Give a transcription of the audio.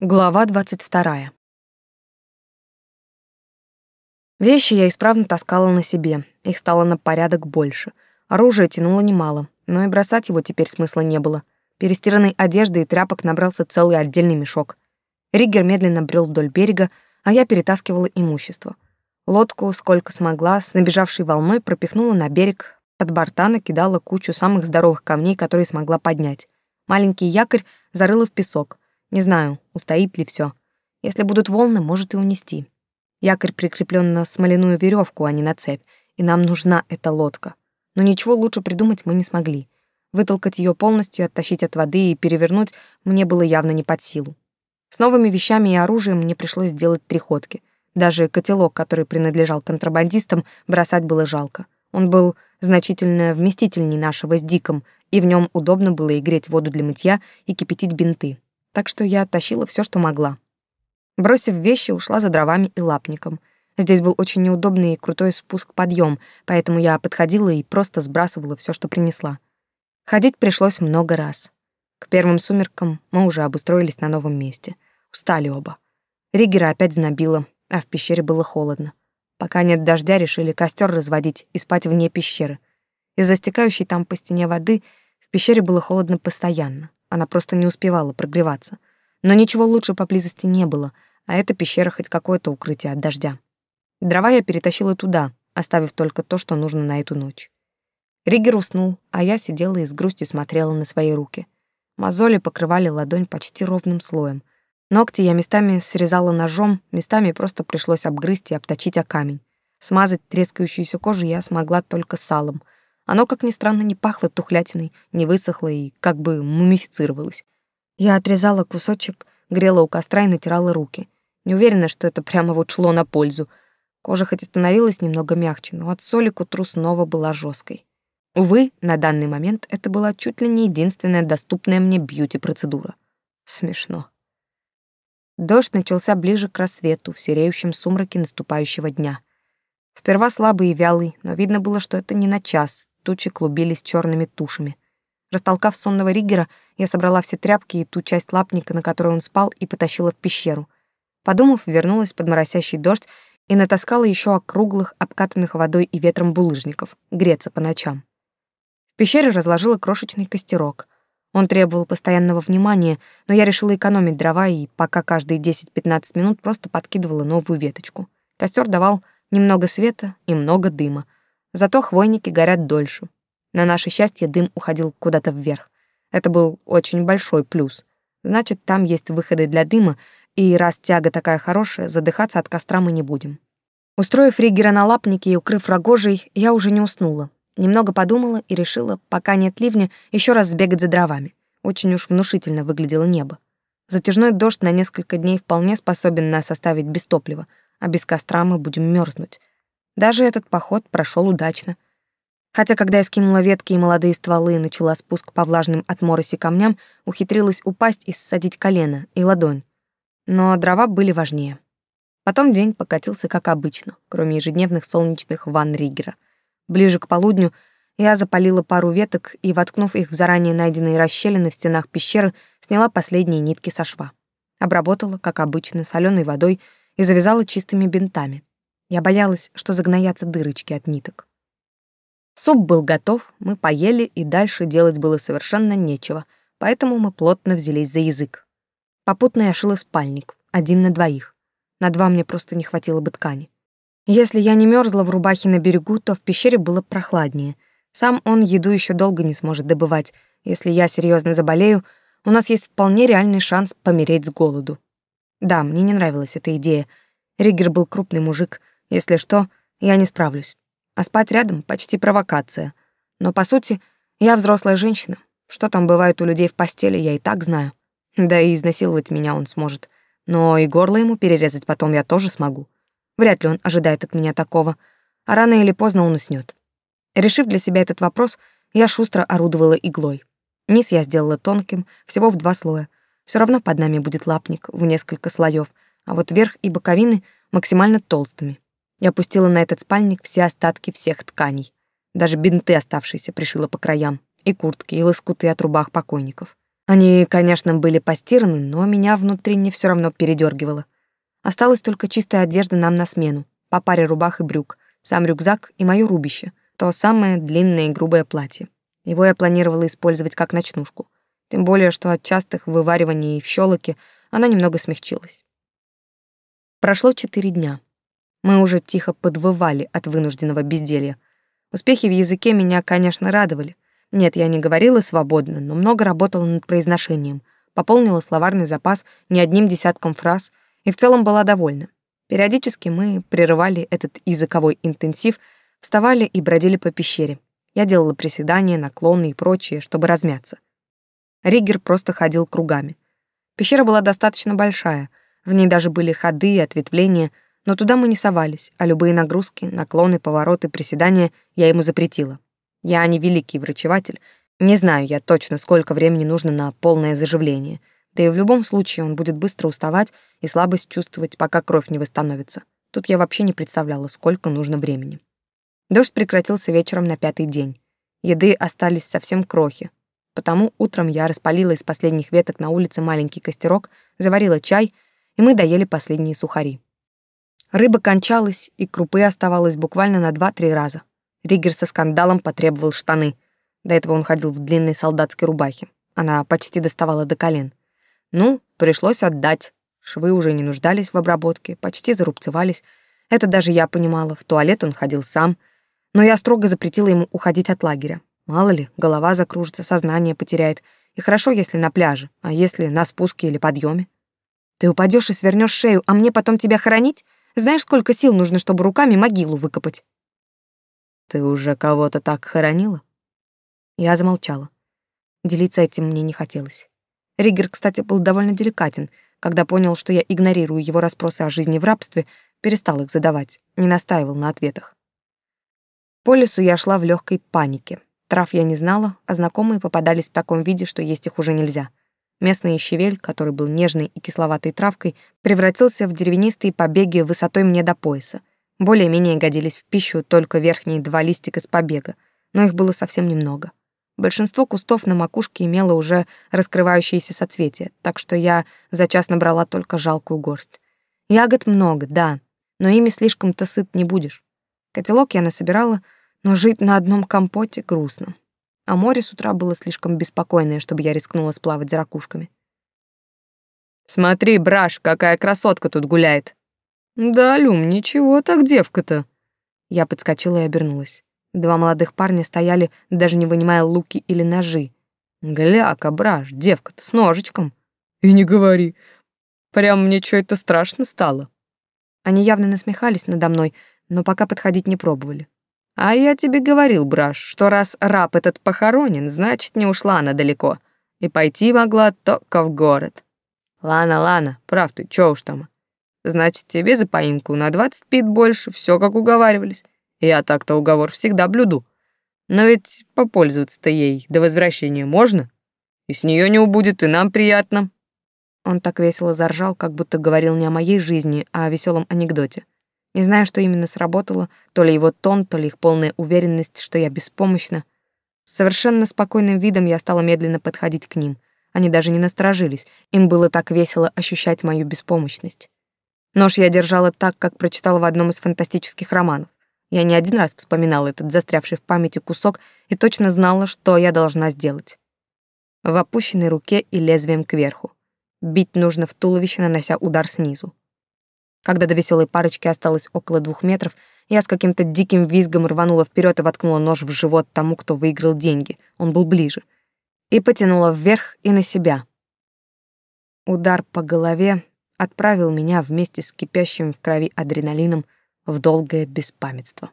Глава двадцать вторая. Вещи я исправно таскала на себе, их стало на порядок больше. Оружие тянуло немало, но и бросать его теперь смысла не было. Перестиранной одежды и тряпок набрался целый отдельный мешок. Риггер медленно брел вдоль берега, а я перетаскивала имущество. Лодку, сколько смогла, с набежавшей волной пропихнула на берег, под борта накидала кучу самых здоровых камней, которые смогла поднять. Маленький якорь зарыла в песок — не знаю, устоит ли все. Если будут волны, может и унести. Якорь прикреплен на смоляную веревку, а не на цепь, и нам нужна эта лодка. Но ничего лучше придумать мы не смогли. Вытолкать ее полностью, оттащить от воды и перевернуть мне было явно не под силу. С новыми вещами и оружием мне пришлось сделать три ходки. Даже котелок, который принадлежал контрабандистам, бросать было жалко. Он был значительно вместительнее нашего с Диком, и в нем удобно было и греть воду для мытья, и кипятить бинты так что я оттащила все, что могла. Бросив вещи, ушла за дровами и лапником. Здесь был очень неудобный и крутой спуск-подъем, поэтому я подходила и просто сбрасывала все, что принесла. Ходить пришлось много раз. К первым сумеркам мы уже обустроились на новом месте. Устали оба. Ригера опять знобило, а в пещере было холодно. Пока нет дождя, решили костер разводить и спать вне пещеры. Из-за стекающей там по стене воды в пещере было холодно постоянно. Она просто не успевала прогреваться. Но ничего лучше поблизости не было, а эта пещера хоть какое-то укрытие от дождя. Дрова я перетащила туда, оставив только то, что нужно на эту ночь. Ригер уснул, а я сидела и с грустью смотрела на свои руки. Мозоли покрывали ладонь почти ровным слоем. Ногти я местами срезала ножом, местами просто пришлось обгрызть и обточить о камень. Смазать трескающуюся кожу я смогла только салом — оно, как ни странно, не пахло тухлятиной, не высохло и как бы мумифицировалось. Я отрезала кусочек, грела у костра и натирала руки. Не уверена, что это прямо вот шло на пользу. Кожа хоть и становилась немного мягче, но от соли к утру снова была жесткой. Увы, на данный момент это была чуть ли не единственная доступная мне бьюти-процедура. Смешно. Дождь начался ближе к рассвету, в сереющем сумраке наступающего дня. Сперва слабый и вялый, но видно было, что это не на час, тучи клубились черными тушами. Растолкав сонного Риггера, я собрала все тряпки и ту часть лапника, на которой он спал, и потащила в пещеру. Подумав, вернулась под моросящий дождь и натаскала еще округлых, обкатанных водой и ветром булыжников, греться по ночам. В пещере разложила крошечный костерок. Он требовал постоянного внимания, но я решила экономить дрова и пока каждые 10-15 минут просто подкидывала новую веточку. Костер давал Немного света и много дыма. Зато хвойники горят дольше. На наше счастье дым уходил куда-то вверх. Это был очень большой плюс. Значит, там есть выходы для дыма, и раз тяга такая хорошая, задыхаться от костра мы не будем. Устроив Ригера на лапнике и укрыв рогожей, я уже не уснула. Немного подумала и решила, пока нет ливня, еще раз сбегать за дровами. Очень уж внушительно выглядело небо. Затяжной дождь на несколько дней вполне способен нас оставить без топлива, а без костра мы будем мерзнуть. Даже этот поход прошел удачно. Хотя, когда я скинула ветки и молодые стволы и начала спуск по влажным от мороси камням, ухитрилась упасть и ссадить колено и ладонь. Но дрова были важнее. Потом день покатился как обычно, кроме ежедневных солнечных ванн Ригера. Ближе к полудню я запалила пару веток и, воткнув их в заранее найденные расщелины в стенах пещеры, сняла последние нитки со шва. Обработала, как обычно, соленой водой — и завязала чистыми бинтами. Я боялась, что загноятся дырочки от ниток. Суп был готов, мы поели, и дальше делать было совершенно нечего, поэтому мы плотно взялись за язык. Попутно я шила спальник, один на двоих. На два мне просто не хватило бы ткани. Если я не мерзла в рубахе на берегу, то в пещере было прохладнее. Сам он еду еще долго не сможет добывать. Если я серьезно заболею, у нас есть вполне реальный шанс помереть с голоду. Да, мне не нравилась эта идея. Риггер был крупный мужик. Если что, я не справлюсь. А спать рядом — почти провокация. Но, по сути, я взрослая женщина. Что там бывает у людей в постели, я и так знаю. Да и изнасиловать меня он сможет. Но и горло ему перерезать потом я тоже смогу. Вряд ли он ожидает от меня такого. А рано или поздно он уснет. Решив для себя этот вопрос, я шустро орудовала иглой. Низ я сделала тонким, всего в два слоя, все равно под нами будет лапник в несколько слоев, а вот верх и боковины максимально толстыми. Я опустила на этот спальник все остатки всех тканей. Даже бинты оставшиеся пришила по краям, и куртки, и лоскуты от рубах покойников. Они, конечно, были постираны, но меня внутренне все равно передергивало. Осталась только чистая одежда нам на смену, по паре рубах и брюк, сам рюкзак и моё рубище, то самое длинное и грубое платье. Его я планировала использовать как ночнушку. Тем более, что от частых вывариваний в щелоке она немного смягчилась. Прошло четыре дня. Мы уже тихо подвывали от вынужденного безделья. Успехи в языке меня, конечно, радовали. Нет, я не говорила свободно, но много работала над произношением, пополнила словарный запас не одним десятком фраз и в целом была довольна. Периодически мы прерывали этот языковой интенсив, вставали и бродили по пещере. Я делала приседания, наклоны и прочее, чтобы размяться. Риггер просто ходил кругами. Пещера была достаточно большая, в ней даже были ходы и ответвления, но туда мы не совались, а любые нагрузки, наклоны, повороты, приседания я ему запретила. Я не великий врачеватель, не знаю я точно, сколько времени нужно на полное заживление, да и в любом случае он будет быстро уставать и слабость чувствовать, пока кровь не восстановится. Тут я вообще не представляла, сколько нужно времени. Дождь прекратился вечером на пятый день. Еды остались совсем крохи, потому утром я распалила из последних веток на улице маленький костерок, заварила чай, и мы доели последние сухари. Рыба кончалась, и крупы оставалось буквально на два-три раза. Риггер со скандалом потребовал штаны. До этого он ходил в длинной солдатской рубахе. Она почти доставала до колен. Ну, пришлось отдать. Швы уже не нуждались в обработке, почти зарубцевались. Это даже я понимала. В туалет он ходил сам. Но я строго запретила ему уходить от лагеря. Мало ли, голова закружится, сознание потеряет. И хорошо, если на пляже, а если на спуске или подъеме. Ты упадешь и свернешь шею, а мне потом тебя хоронить? Знаешь, сколько сил нужно, чтобы руками могилу выкопать? Ты уже кого-то так хоронила? Я замолчала. Делиться этим мне не хотелось. Риггер, кстати, был довольно деликатен. Когда понял, что я игнорирую его расспросы о жизни в рабстве, перестал их задавать, не настаивал на ответах. По лесу я шла в легкой панике. Трав я не знала, а знакомые попадались в таком виде, что есть их уже нельзя. Местный щавель, который был нежной и кисловатой травкой, превратился в деревянистые побеги высотой мне до пояса. Более-менее годились в пищу только верхние два листика с побега, но их было совсем немного. Большинство кустов на макушке имело уже раскрывающиеся соцветия, так что я за час набрала только жалкую горсть. Ягод много, да, но ими слишком-то сыт не будешь. Котелок я насобирала — но жить на одном компоте грустно. А море с утра было слишком беспокойное, чтобы я рискнула сплавать за ракушками. «Смотри, браш, какая красотка тут гуляет!» «Да, Люм, ничего так девка-то!» Я подскочила и обернулась. Два молодых парня стояли, даже не вынимая луки или ножи. «Гля-ка, браш, девка-то с ножичком!» «И не говори! Прям мне что это страшно стало!» Они явно насмехались надо мной, но пока подходить не пробовали. А я тебе говорил, Браш, что раз раб этот похоронен, значит, не ушла она далеко. И пойти могла только в город. Ладно, ладно, прав ты, чё уж там. Значит, тебе за поимку на двадцать пит больше, все как уговаривались. Я так-то уговор всегда блюду. Но ведь попользоваться-то ей до возвращения можно. И с нее не убудет, и нам приятно. Он так весело заржал, как будто говорил не о моей жизни, а о веселом анекдоте. Не знаю, что именно сработало, то ли его тон, то ли их полная уверенность, что я беспомощна. С совершенно спокойным видом я стала медленно подходить к ним. Они даже не насторожились, им было так весело ощущать мою беспомощность. Нож я держала так, как прочитала в одном из фантастических романов. Я не один раз вспоминала этот застрявший в памяти кусок и точно знала, что я должна сделать. В опущенной руке и лезвием кверху. Бить нужно в туловище, нанося удар снизу. Когда до веселой парочки осталось около двух метров, я с каким-то диким визгом рванула вперед и воткнула нож в живот тому, кто выиграл деньги. Он был ближе. И потянула вверх и на себя. Удар по голове отправил меня вместе с кипящим в крови адреналином в долгое беспамятство.